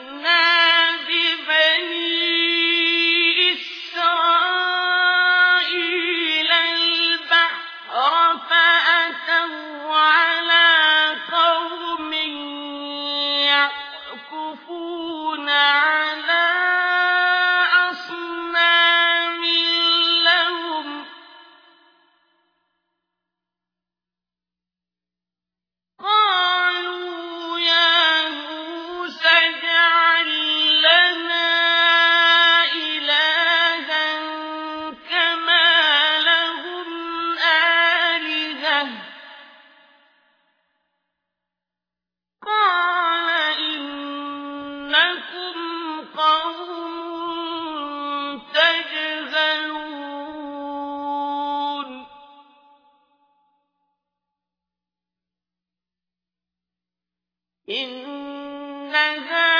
إن هؤلاء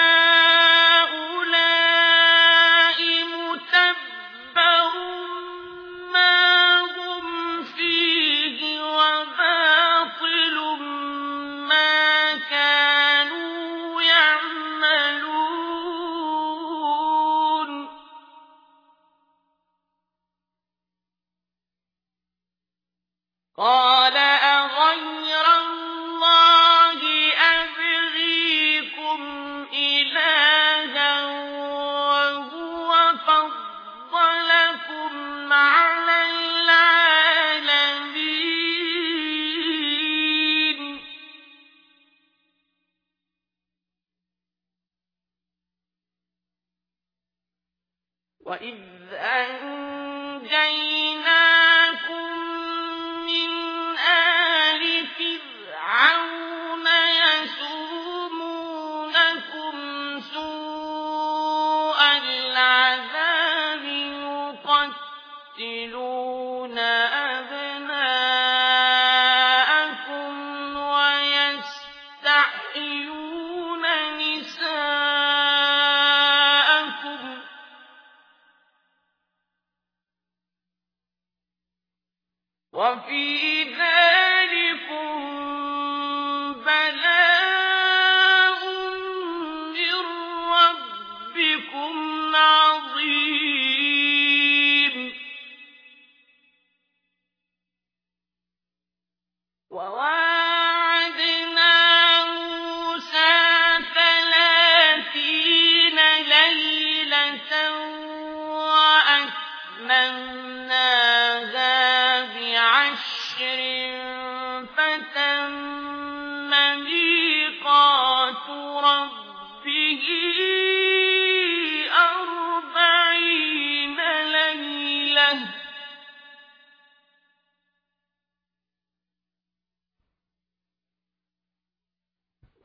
وإذ أنجيناكم وفي ذلكم بلاء من ربكم عظيم. وواعدنا موسى ثلاثين ليلة